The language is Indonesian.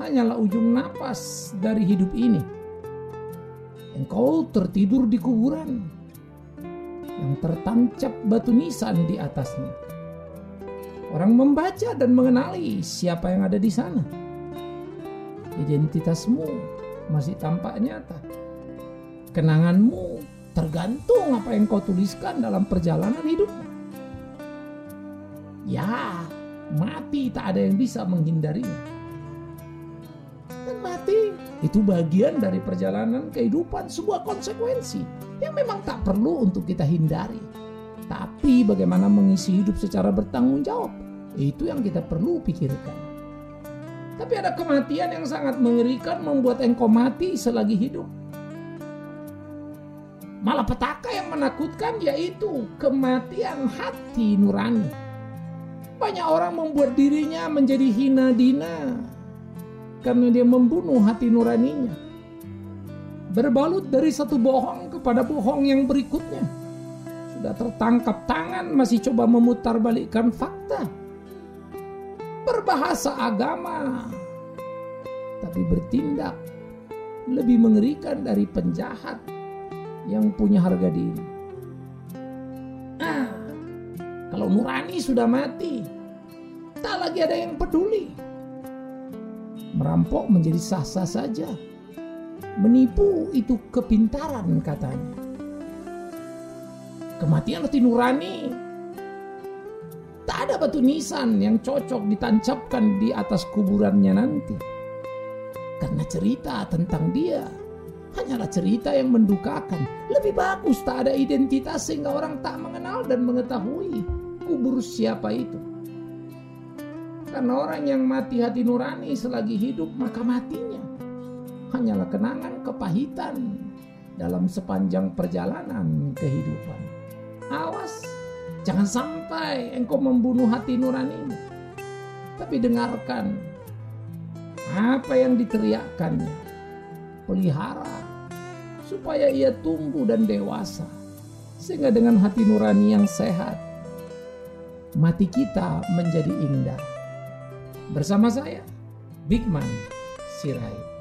hanyalah ujung napas dari hidup ini. Engkau tertidur di kuburan yang tertancap batu nisan di atasnya. Orang membaca dan mengenali siapa yang ada di sana. Identitasmu masih tampak nyata. Kenanganmu tergantung apa yang kau tuliskan dalam perjalanan hidupmu. Ya, mati tak ada yang bisa menghindarinya. Dan mati itu bagian dari perjalanan kehidupan, sebuah konsekuensi yang memang tak perlu untuk kita hindari. Tapi bagaimana mengisi hidup secara bertanggung jawab, itu yang kita perlu pikirkan. Tapi ada kematian yang sangat mengerikan membuat engkau mati selagi hidup. Malapetaka yang menakutkan yaitu kematian hati nurani banyak orang membuat dirinya menjadi hina dina karena dia membunuh hati nuraninya. Berbalut dari satu bohong kepada bohong yang berikutnya. Sudah tertangkap tangan masih coba memutarbalikkan fakta. Berbahasa agama tapi bertindak lebih mengerikan dari penjahat yang punya harga diri. Kalau nurani sudah mati, tak lagi ada yang peduli. Merampok menjadi sah-sah saja. Menipu itu kepintaran katanya. Kematian hati nurani tak ada batu nisan yang cocok ditancapkan di atas kuburannya nanti. Karena cerita tentang dia hanyalah cerita yang mendukakan. Lebih bagus tak ada identitas sehingga orang tak mengenal dan mengetahui kubur siapa itu. Karena orang yang mati hati nurani selagi hidup maka matinya hanyalah kenangan kepahitan dalam sepanjang perjalanan kehidupan. Awas, jangan sampai engkau membunuh hati nurani. Tapi dengarkan apa yang diteriakkannya. Pelihara supaya ia tumbuh dan dewasa. Sehingga dengan hati nurani yang sehat, mati kita menjadi indah. Bersama saya, Bigman Sirai.